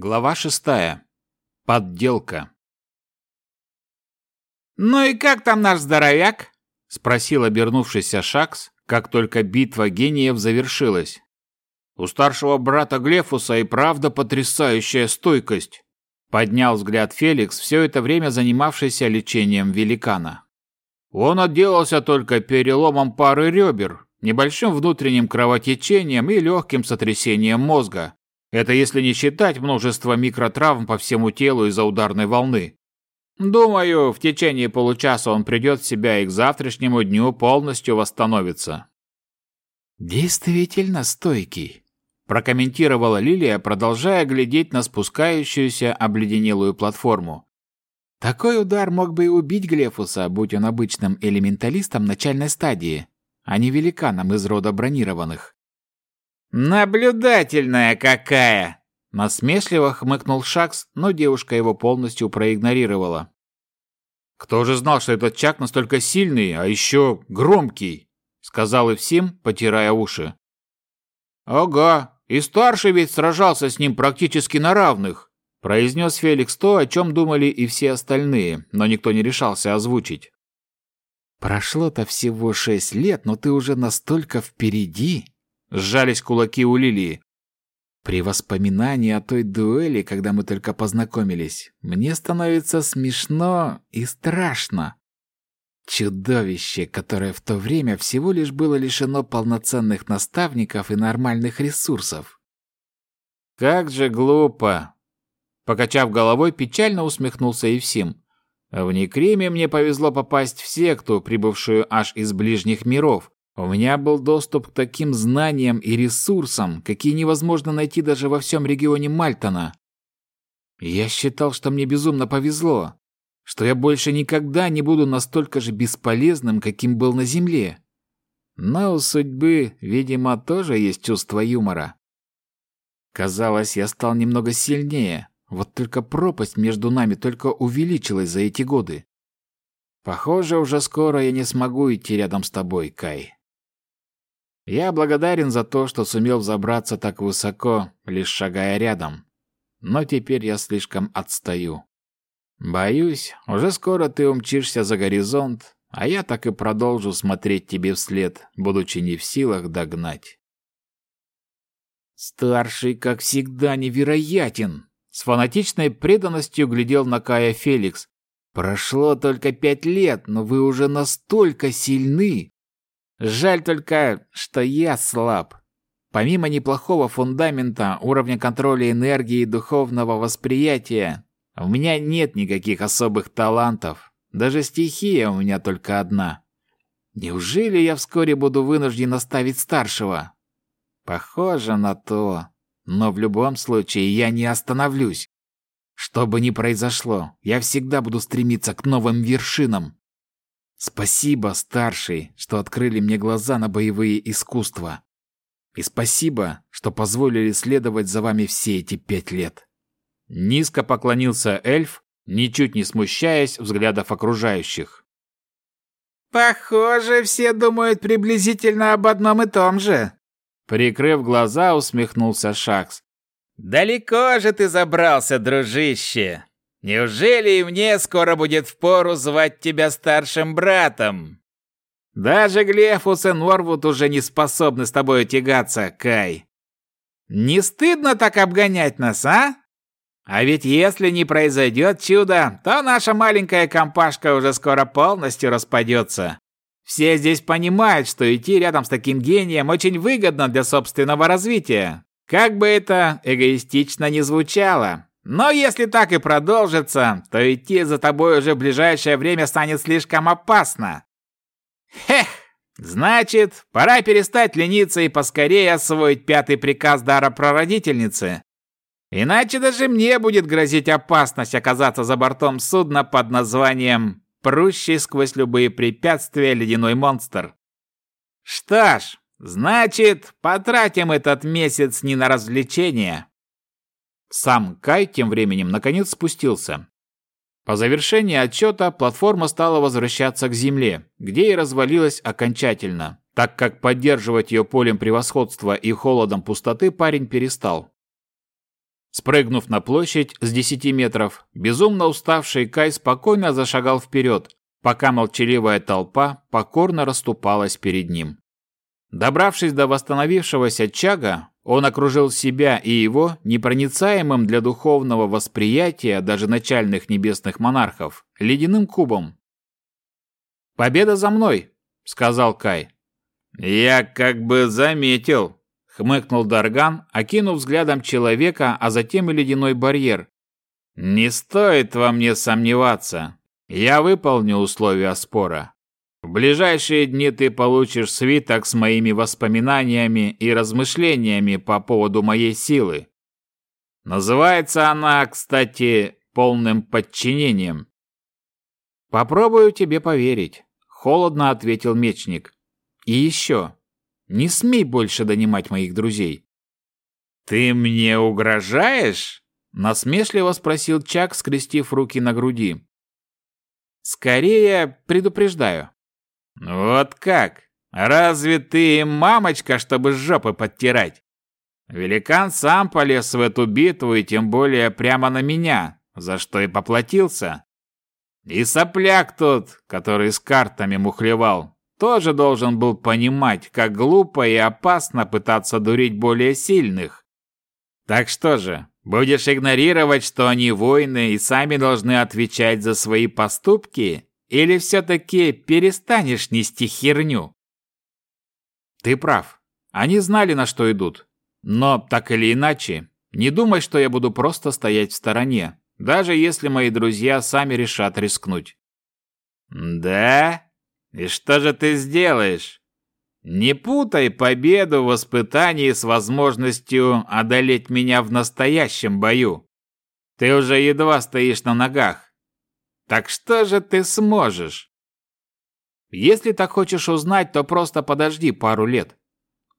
Глава шестая. Подделка. «Ну и как там наш здоровяк?» — спросил обернувшийся Шакс, как только битва гениев завершилась. «У старшего брата Глефуса и правда потрясающая стойкость», — поднял взгляд Феликс, все это время занимавшийся лечением великана. «Он отделался только переломом пары ребер, небольшим внутренним кровотечением и легким сотрясением мозга. Это если не считать множество микротравм по всему телу из-за ударной волны. Думаю, в течение получаса он придет в себя и к завтрашнему дню полностью восстановится. Действительно стойкий, прокомментировала Лилия, продолжая глядеть на спускающуюся обледенелую платформу. Такой удар мог бы и убить Глефуса, будь он обычным элементалистом начальной стадии, а не великаном из рода бронированных. «Наблюдательная какая!» Насмешливо хмыкнул Шакс, но девушка его полностью проигнорировала. «Кто же знал, что этот Чак настолько сильный, а еще громкий?» Сказал Эвсим, потирая уши. «Ага, и старший ведь сражался с ним практически на равных», произнес Феликс то, о чем думали и все остальные, но никто не решался озвучить. «Прошло-то всего шесть лет, но ты уже настолько впереди!» Сжались кулаки у Лилии. При воспоминании о той дуэли, когда мы только познакомились, мне становится смешно и страшно. Чудовище, которое в то время всего лишь было лишено полноценных наставников и нормальных ресурсов. Как же глупо. Покачав головой, печально усмехнулся Евсим. В Некриме мне повезло попасть в секту, прибывшую аж из ближних миров, у меня был доступ к таким знаниям и ресурсам, какие невозможно найти даже во всем регионе Мальтона. Я считал, что мне безумно повезло, что я больше никогда не буду настолько же бесполезным, каким был на Земле. Но у судьбы, видимо, тоже есть чувство юмора. Казалось, я стал немного сильнее, вот только пропасть между нами только увеличилась за эти годы. Похоже, уже скоро я не смогу идти рядом с тобой, Кай. Я благодарен за то, что сумел взобраться так высоко, лишь шагая рядом. Но теперь я слишком отстаю. Боюсь, уже скоро ты умчишься за горизонт, а я так и продолжу смотреть тебе вслед, будучи не в силах догнать. Старший, как всегда, невероятен. С фанатичной преданностью глядел на Кая Феликс. Прошло только пять лет, но вы уже настолько сильны, Жаль только, что я слаб. Помимо неплохого фундамента, уровня контроля энергии и духовного восприятия, у меня нет никаких особых талантов. Даже стихия у меня только одна. Неужели я вскоре буду вынужден оставить старшего? Похоже на то. Но в любом случае я не остановлюсь. Что бы ни произошло, я всегда буду стремиться к новым вершинам. Спасибо, старший, что открыли мне глаза на боевые искусства. И спасибо, что позволили следовать за вами все эти пять лет. Низко поклонился эльф, ничуть не смущаясь взглядов окружающих. Похоже, все думают приблизительно об одном и том же. Прикрыв глаза, усмехнулся Шакс. Далеко же ты забрался, дружище. Неужели и мне скоро будет впору звать тебя старшим братом? Даже Глефус и Норвуд уже не способны с тобой тягаться, Кай. Не стыдно так обгонять нас, а? А ведь если не произойдет чудо, то наша маленькая компашка уже скоро полностью распадется. Все здесь понимают, что идти рядом с таким гением очень выгодно для собственного развития. Как бы это эгоистично ни звучало, но если так и продолжится, то идти за тобой уже в ближайшее время станет слишком опасно. Хех, значит, пора перестать лениться и поскорее освоить пятый приказ дара прародительницы. Иначе даже мне будет грозить опасность оказаться за бортом судна под названием «Прущий сквозь любые препятствия ледяной монстр». Что ж, значит, потратим этот месяц не на развлечения, сам Кай тем временем наконец спустился. По завершении отчета платформа стала возвращаться к земле, где и развалилась окончательно, так как поддерживать ее полем превосходства и холодом пустоты парень перестал. Спрыгнув на площадь с 10 метров, безумно уставший Кай спокойно зашагал вперед, пока молчаливая толпа покорно расступалась перед ним. Добравшись до восстановившегося чага, он окружил себя и его непроницаемым для духовного восприятия даже начальных небесных монархов ледяным кубом. «Победа за мной!» — сказал Кай. «Я как бы заметил», — хмыкнул Дарган, окинув взглядом человека, а затем и ледяной барьер. «Не стоит во мне сомневаться. Я выполню условия спора. Ближайшие дни ты получишь свиток с моими воспоминаниями и размышлениями по поводу моей силы. Называется она, кстати, полным подчинением. Попробую тебе поверить, холодно ответил мечник. И еще, не смей больше донимать моих друзей. Ты мне угрожаешь? насмешливо спросил Чак, скрестив руки на груди. Скорее предупреждаю. Вот как? Разве ты мамочка, чтобы жопы подтирать? Великан сам полез в эту битву и тем более прямо на меня, за что и поплатился. И сопляк тот, который с картами мухлевал, тоже должен был понимать, как глупо и опасно пытаться дурить более сильных. Так что же, будешь игнорировать, что они воины и сами должны отвечать за свои поступки? Или все-таки перестанешь нести херню? Ты прав. Они знали, на что идут. Но, так или иначе, не думай, что я буду просто стоять в стороне, даже если мои друзья сами решат рискнуть. Да? И что же ты сделаешь? Не путай победу в испытании с возможностью одолеть меня в настоящем бою. Ты уже едва стоишь на ногах. Так что же ты сможешь? Если так хочешь узнать, то просто подожди пару лет.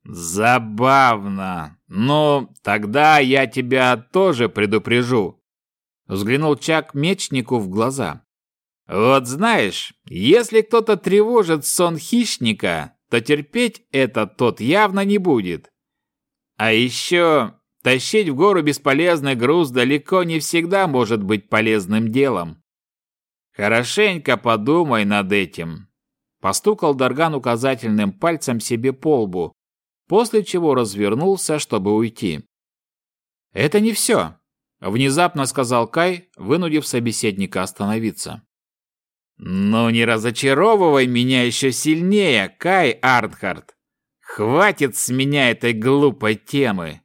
Забавно. Ну, тогда я тебя тоже предупрежу. Взглянул Чак мечнику в глаза. Вот знаешь, если кто-то тревожит сон хищника, то терпеть это тот явно не будет. А еще тащить в гору бесполезный груз далеко не всегда может быть полезным делом. Хорошенько подумай над этим. Постукал Дарган указательным пальцем себе по лбу, после чего развернулся, чтобы уйти. Это не все, внезапно сказал Кай, вынудив собеседника остановиться. «Ну не разочаровывай меня еще сильнее, Кай Артхард! Хватит с меня этой глупой темы!»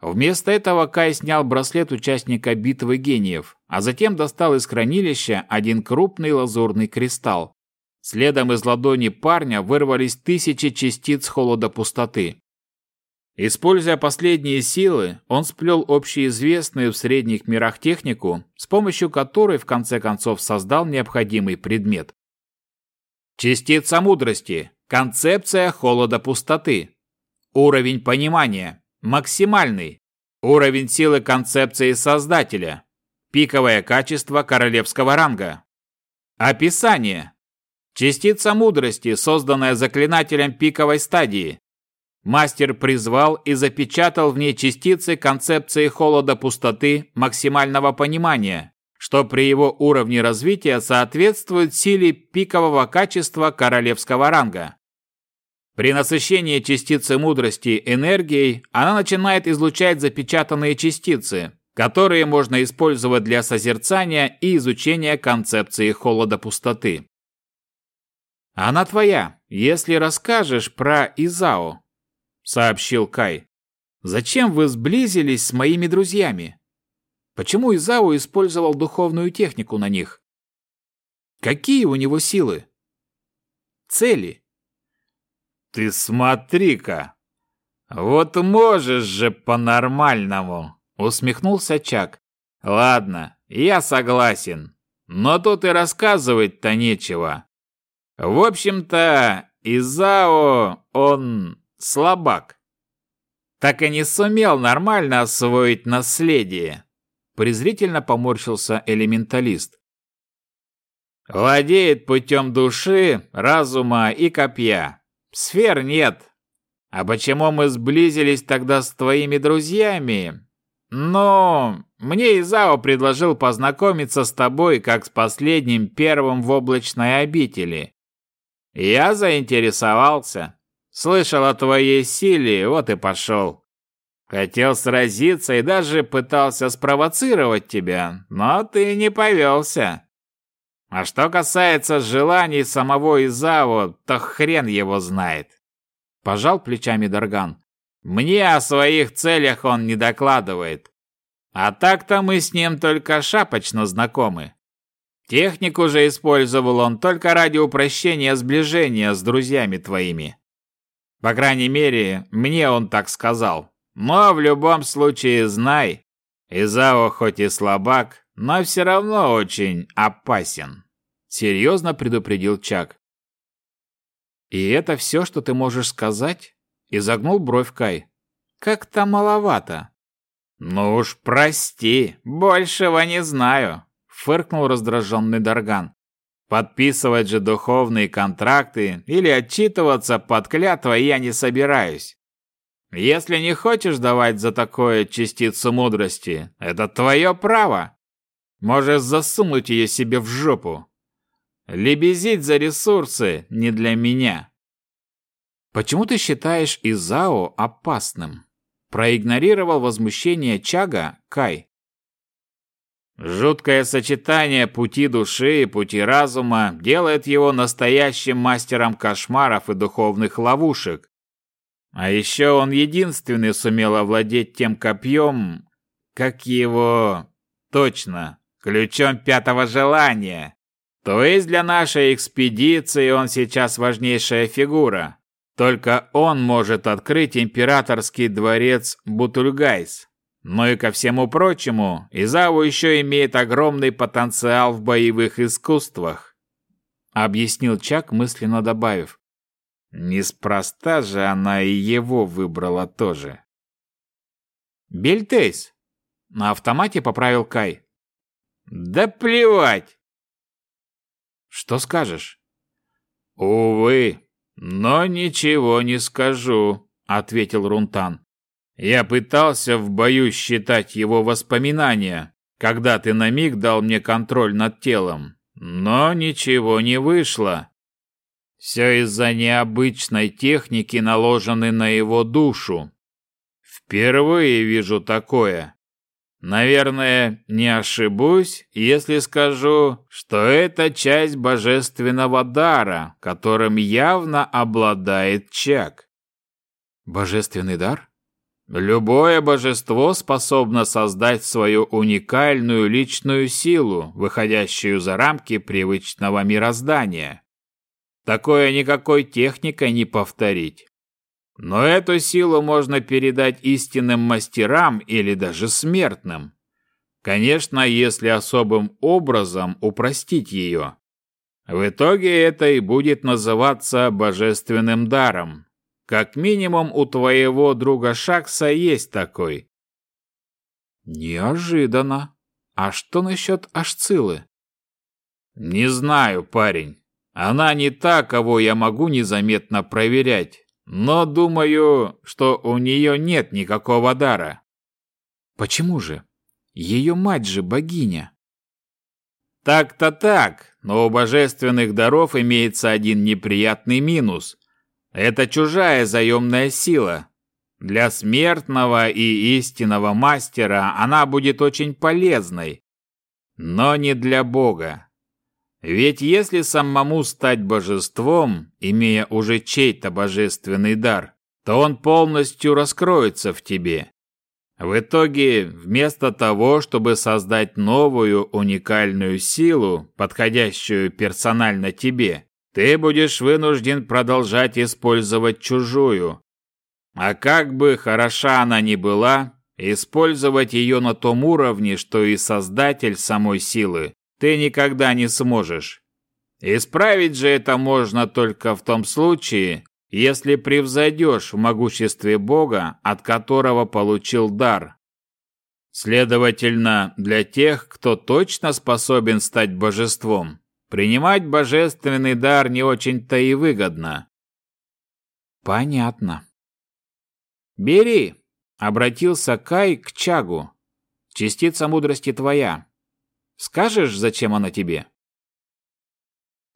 Вместо этого Кай снял браслет участника битвы гениев, а затем достал из хранилища один крупный лазурный кристалл. Следом из ладони парня вырвались тысячи частиц холода пустоты. Используя последние силы, он сплел общеизвестную в средних мирах технику, с помощью которой в конце концов создал необходимый предмет. Частица мудрости. Концепция холода пустоты. Уровень понимания. Максимальный. Уровень силы концепции создателя. Пиковое качество королевского ранга. Описание. Частица мудрости, созданная заклинателем пиковой стадии. Мастер призвал и запечатал в ней частицы концепции холода пустоты максимального понимания, что при его уровне развития соответствует силе пикового качества королевского ранга. При насыщении частицы мудрости энергией она начинает излучать запечатанные частицы, которые можно использовать для созерцания и изучения концепции холода пустоты. «Она твоя, если расскажешь про Изао», — сообщил Кай. «Зачем вы сблизились с моими друзьями? Почему Изао использовал духовную технику на них? Какие у него силы? Цели?» Ты смотри-ка! Вот можешь же по-нормальному!» Усмехнулся Чак. «Ладно, я согласен. Но тут и рассказывать-то нечего. В общем-то, Изао, он слабак. Так и не сумел нормально освоить наследие. Презрительно поморщился элементалист. Владеет путем души, разума и копья. Сфер нет. А почему мы сблизились тогда с твоими друзьями? Но мне Изао предложил познакомиться с тобой как с последним первым в облачной обители. Я заинтересовался. Слышал о твоей силе, вот и пошел. Хотел сразиться и даже пытался спровоцировать тебя, но ты не повелся. А что касается желаний самого Изао, то хрен его знает. Пожал плечами Дарган. Мне о своих целях он не докладывает. А так-то мы с ним только шапочно знакомы. Технику же использовал он только ради упрощения сближения с друзьями твоими. По крайней мере, мне он так сказал. Но в любом случае знай, Изао хоть и слабак, но все равно очень опасен. Серьезно предупредил Чак. «И это все, что ты можешь сказать?» Изогнул бровь Кай. «Как-то маловато». «Ну уж прости, большего не знаю», — фыркнул раздраженный Дарган. «Подписывать же духовные контракты или отчитываться под клятвой я не собираюсь. Если не хочешь давать за такое частицу мудрости, это твое право. Можешь засунуть ее себе в жопу. Лебезить за ресурсы не для меня. Почему ты считаешь Изао опасным? Проигнорировал возмущение Чага Кай. Жуткое сочетание пути души и пути разума делает его настоящим мастером кошмаров и духовных ловушек. А еще он единственный сумел овладеть тем копьем, как его... Точно, ключом пятого желания. То есть для нашей экспедиции он сейчас важнейшая фигура. Только он может открыть императорский дворец Бутульгайс. Ну и ко всему прочему, Изаву еще имеет огромный потенциал в боевых искусствах. Объяснил Чак, мысленно добавив. Неспроста же она и его выбрала тоже. Бельтейс. На автомате поправил Кай. Да плевать. Что скажешь? Увы, но ничего не скажу, ответил Рунтан. Я пытался в бою считать его воспоминания, когда ты на миг дал мне контроль над телом, но ничего не вышло. Все из-за необычной техники, наложенной на его душу. Впервые вижу такое. Наверное, не ошибусь, если скажу, что это часть божественного дара, которым явно обладает Чак. Божественный дар? Любое божество способно создать свою уникальную личную силу, выходящую за рамки привычного мироздания. Такое никакой техникой не повторить. Но эту силу можно передать истинным мастерам или даже смертным. Конечно, если особым образом упростить ее. В итоге это и будет называться божественным даром. Как минимум у твоего друга Шакса есть такой. Неожиданно. А что насчет Ашцилы? Не знаю, парень. Она не та, кого я могу незаметно проверять. Но думаю, что у нее нет никакого дара. Почему же? Ее мать же богиня. Так-то так, но у божественных даров имеется один неприятный минус. Это чужая заемная сила. Для смертного и истинного мастера она будет очень полезной, но не для бога. Ведь если самому стать божеством, имея уже чей-то божественный дар, то он полностью раскроется в тебе. В итоге, вместо того, чтобы создать новую уникальную силу, подходящую персонально тебе, ты будешь вынужден продолжать использовать чужую. А как бы хороша она ни была, использовать ее на том уровне, что и создатель самой силы, ты никогда не сможешь. Исправить же это можно только в том случае, если превзойдешь в могуществе Бога, от которого получил дар. Следовательно, для тех, кто точно способен стать божеством, принимать божественный дар не очень-то и выгодно. Понятно. Бери, обратился Кай к Чагу. Частица мудрости твоя. Скажешь, зачем она тебе?»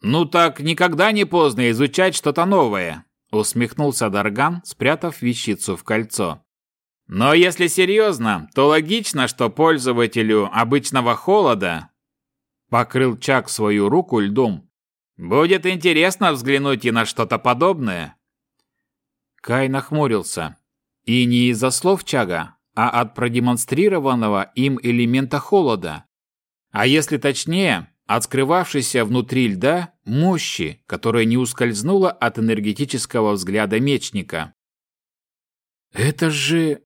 «Ну так никогда не поздно изучать что-то новое», усмехнулся Дарган, спрятав вещицу в кольцо. «Но если серьезно, то логично, что пользователю обычного холода покрыл Чак свою руку льдом. Будет интересно взглянуть и на что-то подобное. Кай нахмурился. И не из-за слов Чага, а от продемонстрированного им элемента холода. А если точнее, от внутри льда мощи, которая не ускользнула от энергетического взгляда мечника. «Это же...»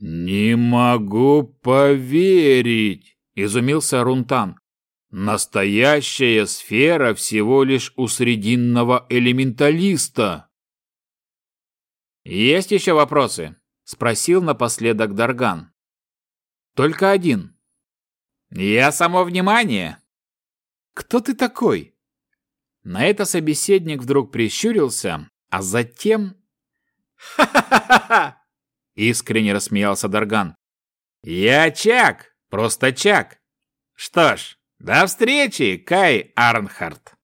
«Не могу поверить!» – изумился Рунтан. «Настоящая сфера всего лишь у срединного элементалиста!» «Есть еще вопросы?» – спросил напоследок Дарган. «Только один». «Я само внимание!» «Кто ты такой?» На это собеседник вдруг прищурился, а затем... «Ха-ха-ха-ха!» Искренне рассмеялся Дарган. «Я Чак! Просто Чак! Что ж, до встречи, Кай Арнхард!»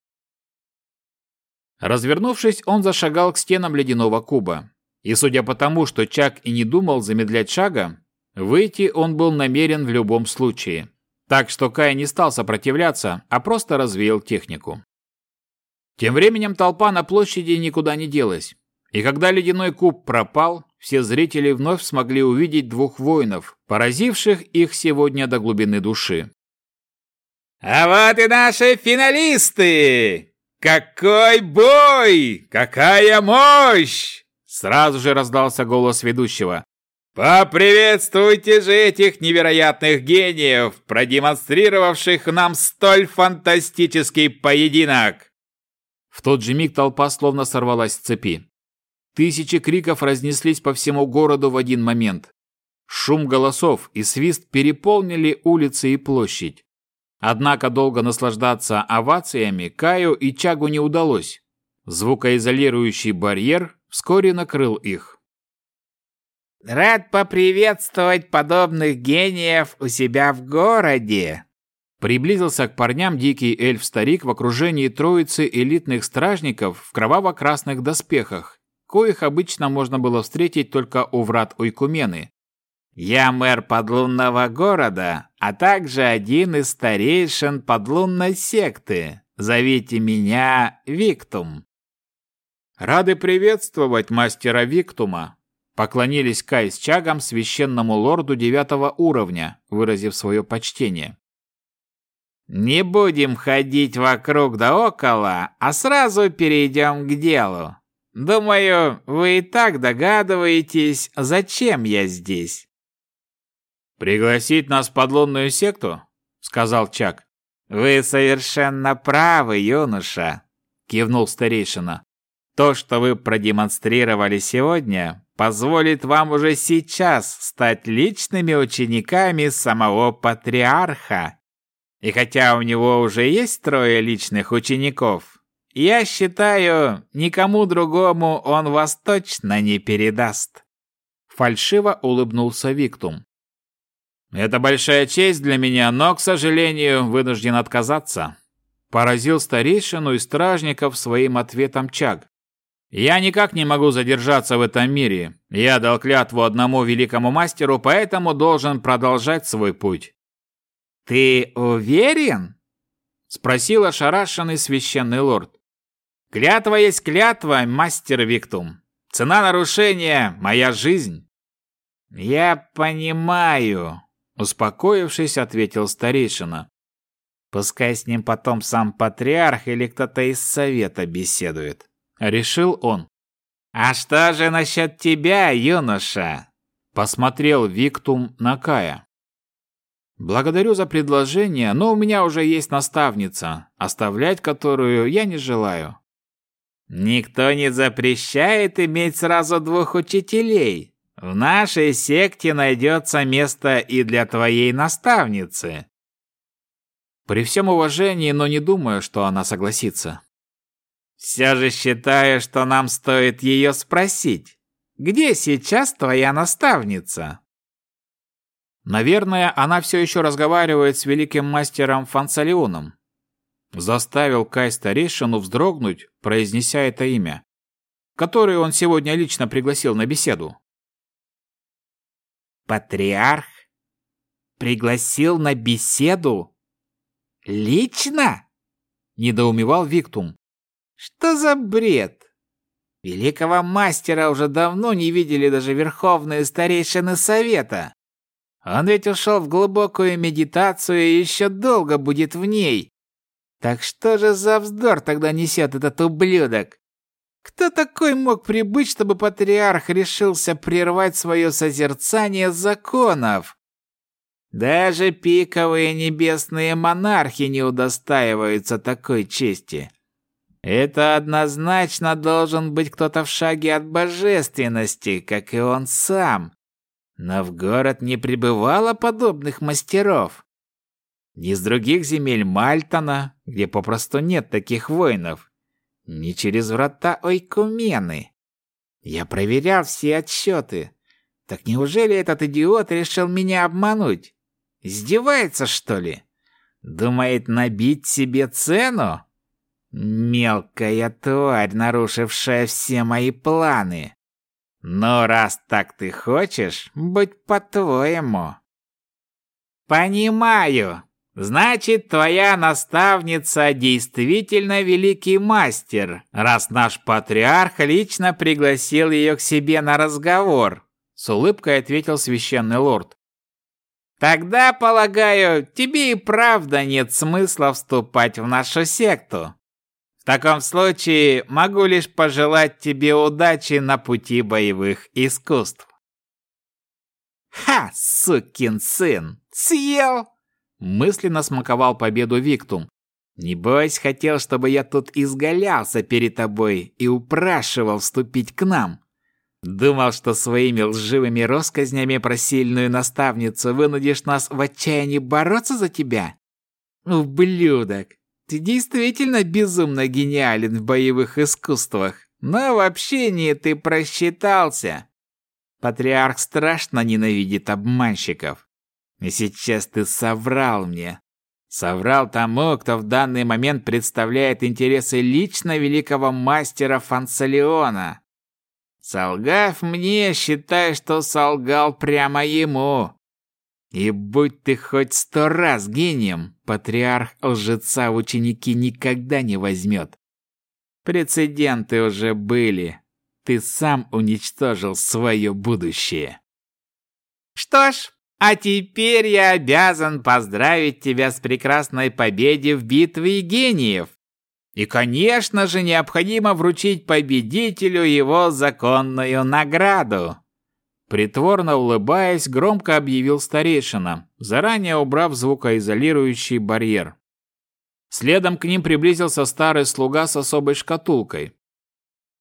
Развернувшись, он зашагал к стенам ледяного куба. И судя по тому, что Чак и не думал замедлять шага, выйти он был намерен в любом случае. Так что Кай не стал сопротивляться, а просто развеял технику. Тем временем толпа на площади никуда не делась. И когда ледяной куб пропал, все зрители вновь смогли увидеть двух воинов, поразивших их сегодня до глубины души. «А вот и наши финалисты! Какой бой! Какая мощь!» Сразу же раздался голос ведущего. Поприветствуйте же этих невероятных гениев, продемонстрировавших нам столь фантастический поединок. В тот же миг толпа словно сорвалась с цепи. Тысячи криков разнеслись по всему городу в один момент. Шум голосов и свист переполнили улицы и площадь. Однако долго наслаждаться овациями Каю и Чагу не удалось. Звукоизолирующий барьер вскоре накрыл их. Рад поприветствовать подобных гениев у себя в городе. Приблизился к парням дикий эльф-старик в окружении троицы элитных стражников в кроваво-красных доспехах, коих обычно можно было встретить только у врат Уйкумены. «Я мэр подлунного города, а также один из старейшин подлунной секты. Зовите меня Виктум». «Рады приветствовать мастера Виктума», Поклонились Кай с Чагом священному лорду девятого уровня, выразив свое почтение. «Не будем ходить вокруг да около, а сразу перейдем к делу. Думаю, вы и так догадываетесь, зачем я здесь». «Пригласить нас в подлунную секту?» — сказал Чак. «Вы совершенно правы, юноша», — кивнул старейшина. «То, что вы продемонстрировали сегодня, позволит вам уже сейчас стать личными учениками самого патриарха. И хотя у него уже есть трое личных учеников, я считаю, никому другому он вас точно не передаст. Фальшиво улыбнулся Виктум. Это большая честь для меня, но, к сожалению, вынужден отказаться. Поразил старейшину и стражников своим ответом Чаг. Я никак не могу задержаться в этом мире. Я дал клятву одному великому мастеру, поэтому должен продолжать свой путь. Ты уверен? спросил ошарашенный священный лорд. Клятва есть клятва, мастер Виктум. Цена нарушения моя жизнь. Я понимаю, успокоившись, ответил старейшина. Пускай с ним потом сам патриарх или кто-то из совета беседует. Решил он. «А что же насчет тебя, юноша?» Посмотрел Виктум на Кая. «Благодарю за предложение, но у меня уже есть наставница, оставлять которую я не желаю». «Никто не запрещает иметь сразу двух учителей. В нашей секте найдется место и для твоей наставницы». При всем уважении, но не думаю, что она согласится. Все же считаю, что нам стоит ее спросить. Где сейчас твоя наставница? Наверное, она все еще разговаривает с великим мастером Фансалионом. Заставил Кай старейшину вздрогнуть, произнеся это имя, которое он сегодня лично пригласил на беседу. «Патриарх? Пригласил на беседу? Лично?» — недоумевал Виктум. «Что за бред? Великого мастера уже давно не видели даже верховные старейшины совета. Он ведь ушел в глубокую медитацию и еще долго будет в ней. Так что же за вздор тогда несет этот ублюдок? Кто такой мог прибыть, чтобы патриарх решился прервать свое созерцание законов? Даже пиковые небесные монархи не удостаиваются такой чести. Это однозначно должен быть кто-то в шаге от божественности, как и он сам. Но в город не прибывало подобных мастеров. Ни с других земель Мальтона, где попросту нет таких воинов, ни через врата Ойкумены. Я проверял все отчеты. Так неужели этот идиот решил меня обмануть? Издевается, что ли? Думает набить себе цену? Мелкая тварь, нарушившая все мои планы. Но раз так ты хочешь, будь по-твоему. Понимаю. Значит, твоя наставница действительно великий мастер, раз наш патриарх лично пригласил ее к себе на разговор, с улыбкой ответил священный лорд. Тогда, полагаю, тебе и правда нет смысла вступать в нашу секту. В таком случае могу лишь пожелать тебе удачи на пути боевых искусств. Ха, сукин сын, съел! Мысленно смаковал победу Виктум. Небось, хотел, чтобы я тут изгалялся перед тобой и упрашивал вступить к нам. Думал, что своими лживыми россказнями про сильную наставницу вынудишь нас в отчаянии бороться за тебя? Ублюдок! Ты действительно безумно гениален в боевых искусствах, но в общении ты просчитался. Патриарх страшно ненавидит обманщиков. И сейчас ты соврал мне. Соврал тому, кто в данный момент представляет интересы лично великого мастера Фансалиона. Солгав мне, считай, что солгал прямо ему. И будь ты хоть сто раз гением, патриарх лжеца в ученики никогда не возьмет. Прецеденты уже были. Ты сам уничтожил свое будущее. Что ж, а теперь я обязан поздравить тебя с прекрасной победой в битве гениев. И, конечно же, необходимо вручить победителю его законную награду. Притворно улыбаясь, громко объявил старейшина, заранее убрав звукоизолирующий барьер. Следом к ним приблизился старый слуга с особой шкатулкой.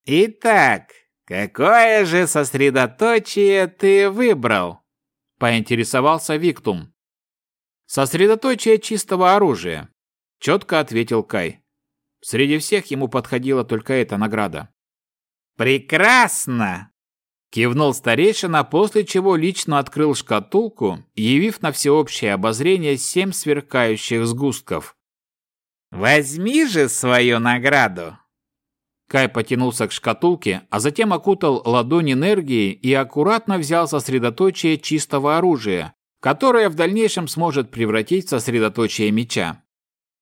«Итак, какое же сосредоточие ты выбрал?» – поинтересовался Виктум. «Сосредоточие чистого оружия», – четко ответил Кай. Среди всех ему подходила только эта награда. «Прекрасно!» Кивнул старейшина, после чего лично открыл шкатулку, явив на всеобщее обозрение семь сверкающих сгустков. «Возьми же свою награду!» Кай потянулся к шкатулке, а затем окутал ладонь энергией и аккуратно взял сосредоточие чистого оружия, которое в дальнейшем сможет превратить в сосредоточие меча.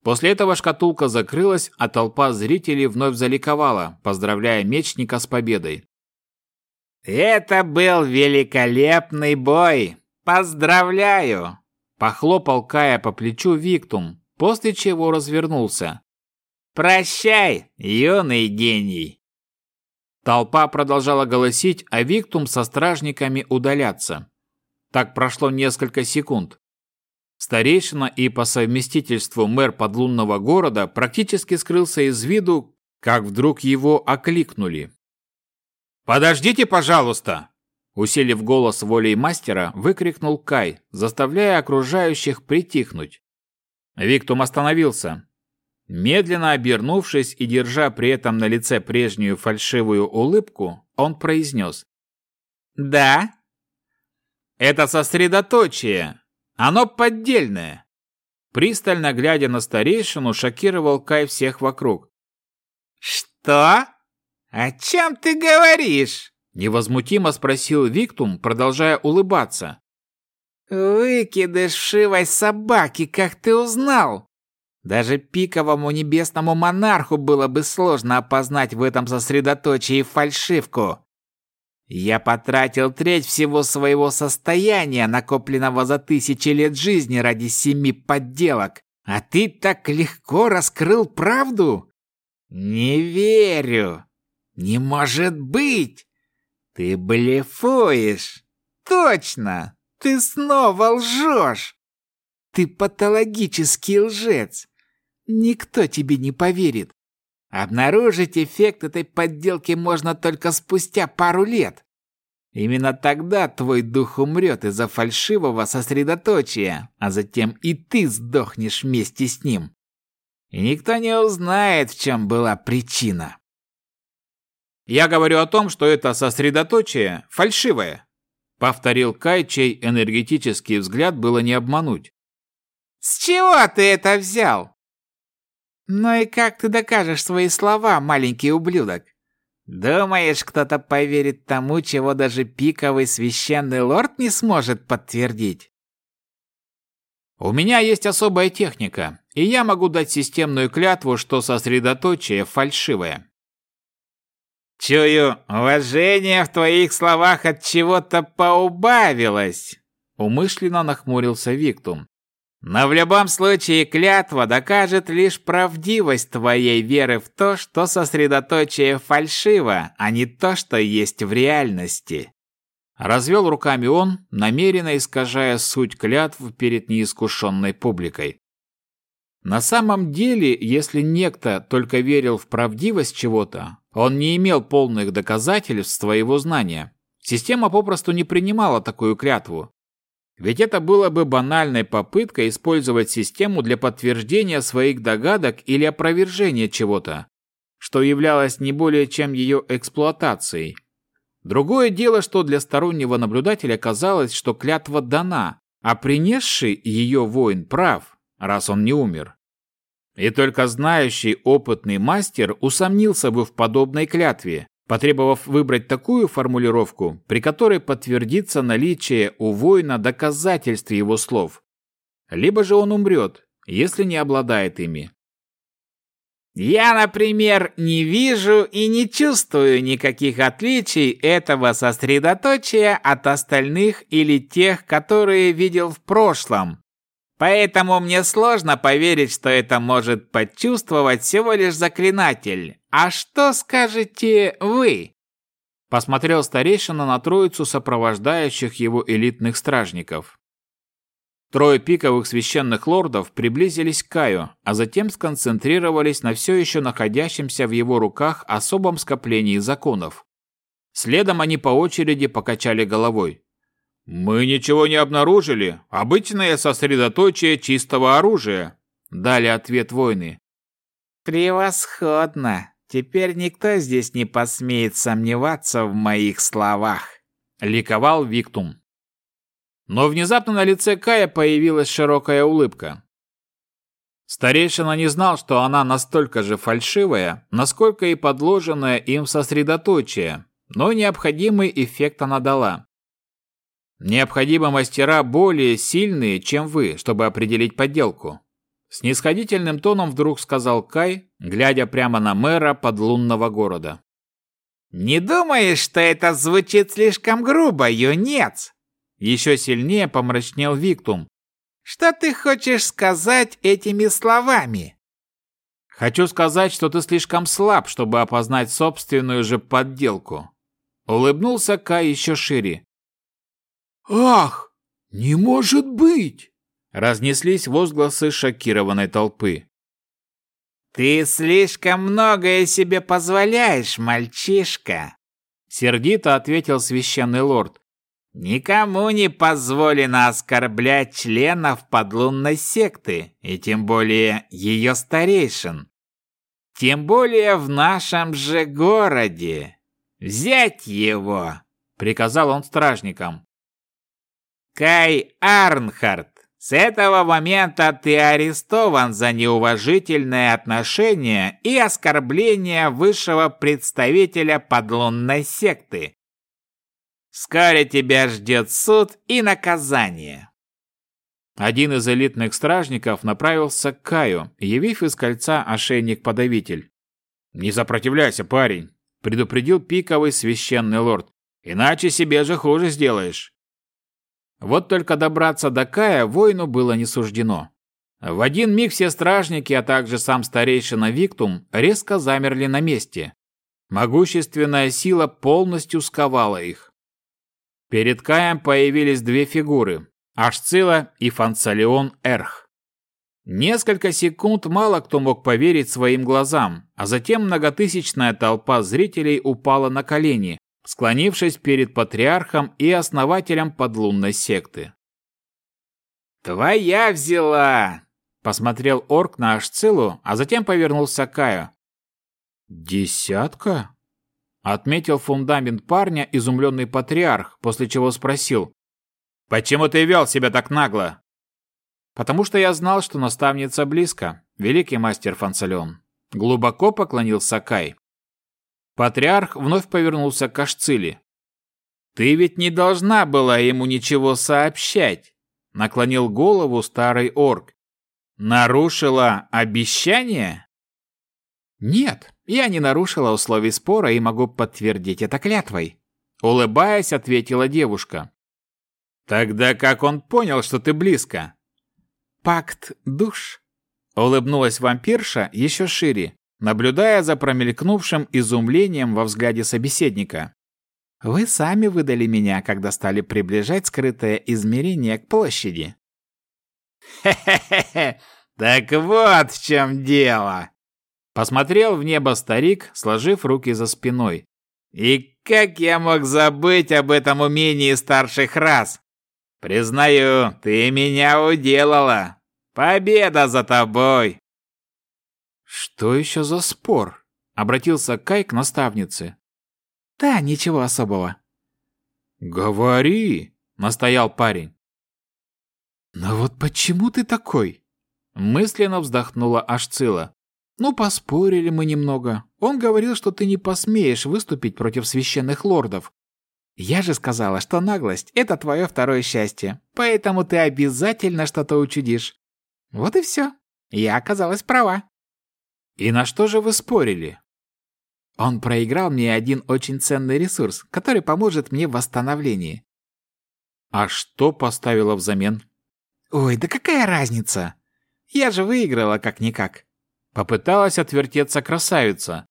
После этого шкатулка закрылась, а толпа зрителей вновь заликовала, поздравляя мечника с победой. «Это был великолепный бой! Поздравляю!» Похлопал Кая по плечу Виктум, после чего развернулся. «Прощай, юный гений!» Толпа продолжала голосить, а Виктум со стражниками удаляться. Так прошло несколько секунд. Старейшина и по совместительству мэр подлунного города практически скрылся из виду, как вдруг его окликнули. «Подождите, пожалуйста!» Усилив голос волей мастера, выкрикнул Кай, заставляя окружающих притихнуть. Виктум остановился. Медленно обернувшись и держа при этом на лице прежнюю фальшивую улыбку, он произнес. «Да?» Это сосредоточие. Оно поддельное. Пристально глядя на старейшину, шокировал Кай всех вокруг. «Что? О чем ты говоришь?» Невозмутимо спросил Виктум, продолжая улыбаться. «Выкидыш вшивой собаки, как ты узнал? Даже пиковому небесному монарху было бы сложно опознать в этом сосредоточии фальшивку. Я потратил треть всего своего состояния, накопленного за тысячи лет жизни ради семи подделок, а ты так легко раскрыл правду? Не верю. Не может быть. Ты блефуешь. Точно. Ты снова лжешь. Ты патологический лжец. Никто тебе не поверит. Обнаружить эффект этой подделки можно только спустя пару лет. Именно тогда твой дух умрет из-за фальшивого сосредоточия, а затем и ты сдохнешь вместе с ним. И никто не узнает, в чем была причина. Я говорю о том, что это сосредоточие фальшивое, повторил Кай, чей энергетический взгляд было не обмануть. С чего ты это взял? Ну и как ты докажешь свои слова, маленький ублюдок? Думаешь, кто-то поверит тому, чего даже пиковый священный лорд не сможет подтвердить? У меня есть особая техника, и я могу дать системную клятву, что сосредоточие фальшивое. Чую, уважение в твоих словах от чего-то поубавилось. Умышленно нахмурился Виктум. Но в любом случае клятва докажет лишь правдивость твоей веры в то, что сосредоточие фальшиво, а не то, что есть в реальности. Развел руками он, намеренно искажая суть клятв перед неискушенной публикой. На самом деле, если некто только верил в правдивость чего-то, он не имел полных доказательств своего знания. Система попросту не принимала такую клятву, ведь это было бы банальной попыткой использовать систему для подтверждения своих догадок или опровержения чего-то, что являлось не более чем ее эксплуатацией. Другое дело, что для стороннего наблюдателя казалось, что клятва дана, а принесший ее воин прав, раз он не умер. И только знающий опытный мастер усомнился бы в подобной клятве, потребовав выбрать такую формулировку, при которой подтвердится наличие у воина доказательств его слов. Либо же он умрет, если не обладает ими. Я, например, не вижу и не чувствую никаких отличий этого сосредоточия от остальных или тех, которые видел в прошлом. Поэтому мне сложно поверить, что это может почувствовать всего лишь заклинатель. А что скажете вы? Посмотрел старейшина на троицу сопровождающих его элитных стражников. Трое пиковых священных лордов приблизились к Каю, а затем сконцентрировались на все еще находящемся в его руках особом скоплении законов. Следом они по очереди покачали головой. «Мы ничего не обнаружили. Обычное сосредоточие чистого оружия», — дали ответ воины. «Превосходно! Теперь никто здесь не посмеет сомневаться в моих словах», — ликовал Виктум. Но внезапно на лице Кая появилась широкая улыбка. Старейшина не знал, что она настолько же фальшивая, насколько и подложенная им сосредоточие, но необходимый эффект она дала. Необходимы мастера более сильные, чем вы, чтобы определить подделку. С нисходительным тоном вдруг сказал Кай, глядя прямо на мэра подлунного города. «Не думаешь, что это звучит слишком грубо, юнец?» Еще сильнее помрачнел Виктум. «Что ты хочешь сказать этими словами?» «Хочу сказать, что ты слишком слаб, чтобы опознать собственную же подделку». Улыбнулся Кай еще шире. «Ах, не может быть!» Разнеслись возгласы шокированной толпы. «Ты слишком многое себе позволяешь, мальчишка!» Сердито ответил священный лорд. «Никому не позволено оскорблять членов подлунной секты, и тем более ее старейшин. Тем более в нашем же городе. Взять его!» Приказал он стражникам. Кай Арнхард, с этого момента ты арестован за неуважительное отношение и оскорбление высшего представителя подлунной секты. Вскоре тебя ждет суд и наказание. Один из элитных стражников направился к Каю, явив из кольца ошейник-подавитель. «Не сопротивляйся, парень», — предупредил пиковый священный лорд. «Иначе себе же хуже сделаешь». Вот только добраться до Кая воину было не суждено. В один миг все стражники, а также сам старейшина Виктум резко замерли на месте. Могущественная сила полностью сковала их. Перед Каем появились две фигуры – Ашцила и Фанцалион Эрх. Несколько секунд мало кто мог поверить своим глазам, а затем многотысячная толпа зрителей упала на колени, склонившись перед патриархом и основателем подлунной секты. «Твоя взяла!» – посмотрел орк на Ашцилу, а затем повернулся к Каю. «Десятка?» – отметил фундамент парня изумленный патриарх, после чего спросил. «Почему ты вел себя так нагло?» «Потому что я знал, что наставница близко, великий мастер Фанцелеон». Глубоко поклонился Кай. Патриарх вновь повернулся к Ашциле. «Ты ведь не должна была ему ничего сообщать», — наклонил голову старый орк. «Нарушила обещание?» «Нет, я не нарушила условий спора и могу подтвердить это клятвой», — улыбаясь, ответила девушка. «Тогда как он понял, что ты близко?» «Пакт душ», — улыбнулась вампирша еще шире наблюдая за промелькнувшим изумлением во взгляде собеседника. «Вы сами выдали меня, когда стали приближать скрытое измерение к площади». «Хе-хе-хе! Так вот в чем дело!» Посмотрел в небо старик, сложив руки за спиной. «И как я мог забыть об этом умении старших рас? Признаю, ты меня уделала. Победа за тобой!» «Что еще за спор?» — обратился Кай к наставнице. «Да, ничего особого». «Говори!» — настоял парень. «Но вот почему ты такой?» Мысленно вздохнула Ашцила. «Ну, поспорили мы немного. Он говорил, что ты не посмеешь выступить против священных лордов. Я же сказала, что наглость — это твое второе счастье, поэтому ты обязательно что-то учудишь. Вот и все. Я оказалась права». «И на что же вы спорили?» «Он проиграл мне один очень ценный ресурс, который поможет мне в восстановлении». «А что поставила взамен?» «Ой, да какая разница? Я же выиграла как-никак». Попыталась отвертеться красавица.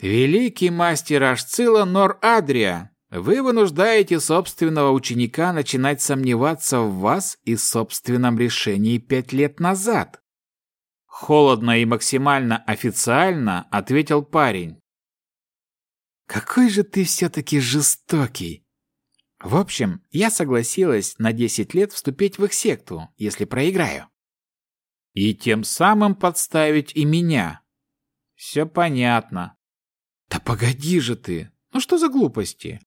«Великий мастер Ашцила Нор Адрия, вы вынуждаете собственного ученика начинать сомневаться в вас и собственном решении пять лет назад. Холодно и максимально официально ответил парень. «Какой же ты все-таки жестокий!» В общем, я согласилась на 10 лет вступить в их секту, если проиграю. И тем самым подставить и меня. Все понятно. Да погоди же ты, ну что за глупости?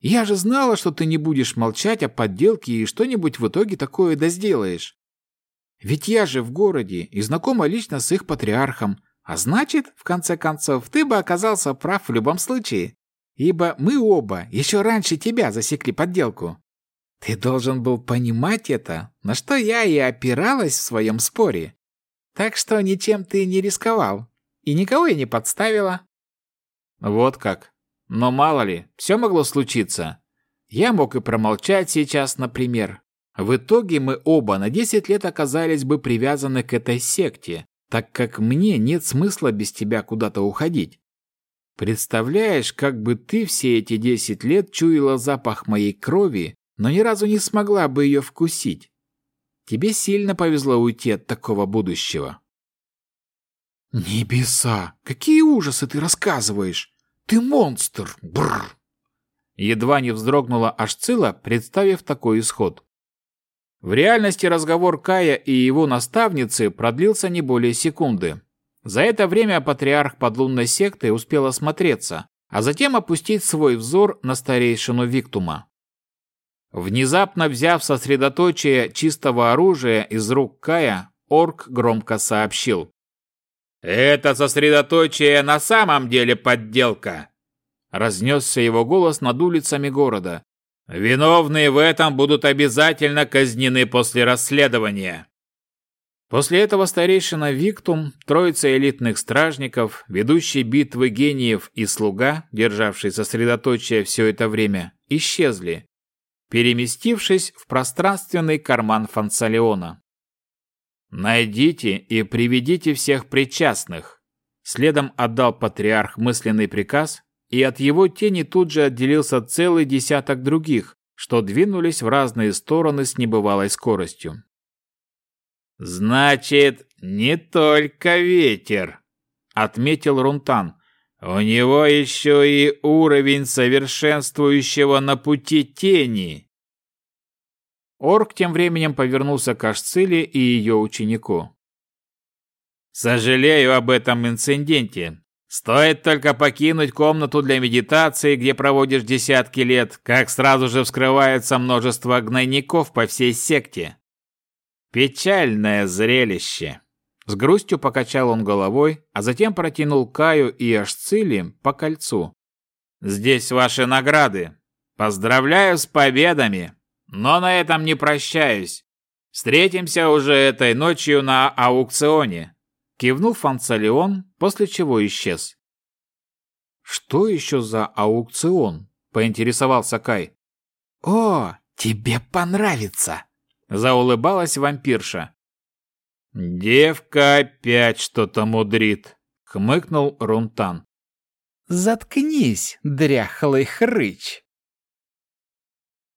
Я же знала, что ты не будешь молчать о подделке и что-нибудь в итоге такое да сделаешь. Ведь я же в городе и знакома лично с их патриархом, а значит, в конце концов, ты бы оказался прав в любом случае, ибо мы оба еще раньше тебя засекли подделку. Ты должен был понимать это, на что я и опиралась в своем споре. Так что ничем ты не рисковал, и никого я не подставила. Вот как. Но мало ли, все могло случиться. Я мог и промолчать сейчас, например, в итоге мы оба на 10 лет оказались бы привязаны к этой секте, так как мне нет смысла без тебя куда-то уходить. Представляешь, как бы ты все эти 10 лет чуяла запах моей крови, но ни разу не смогла бы ее вкусить. Тебе сильно повезло уйти от такого будущего. Небеса, какие ужасы ты рассказываешь! Ты монстр! Бррр! Едва не вздрогнула Ашцила, представив такой исход. В реальности разговор Кая и его наставницы продлился не более секунды. За это время патриарх подлунной секты успел осмотреться, а затем опустить свой взор на старейшину Виктума. Внезапно взяв сосредоточие чистого оружия из рук Кая, орк громко сообщил. «Это сосредоточие на самом деле подделка!» Разнесся его голос над улицами города. «Виновные в этом будут обязательно казнены после расследования!» После этого старейшина Виктум, троица элитных стражников, ведущий битвы гениев и слуга, державший сосредоточие все это время, исчезли, переместившись в пространственный карман Фансалеона. «Найдите и приведите всех причастных», следом отдал патриарх мысленный приказ, и от его тени тут же отделился целый десяток других, что двинулись в разные стороны с небывалой скоростью. «Значит, не только ветер», — отметил Рунтан. «У него еще и уровень совершенствующего на пути тени». Орк тем временем повернулся к Ашциле и ее ученику. «Сожалею об этом инциденте. Стоит только покинуть комнату для медитации, где проводишь десятки лет, как сразу же вскрывается множество гнойников по всей секте. Печальное зрелище. С грустью покачал он головой, а затем протянул Каю и Ашцили по кольцу. Здесь ваши награды. Поздравляю с победами. Но на этом не прощаюсь. Встретимся уже этой ночью на аукционе. Кивнул Фанцалион, после чего исчез. Что еще за аукцион? Поинтересовался Кай. О, тебе понравится! Заулыбалась вампирша. «Девка опять что-то мудрит», — хмыкнул Рунтан. «Заткнись, дряхлый хрыч!»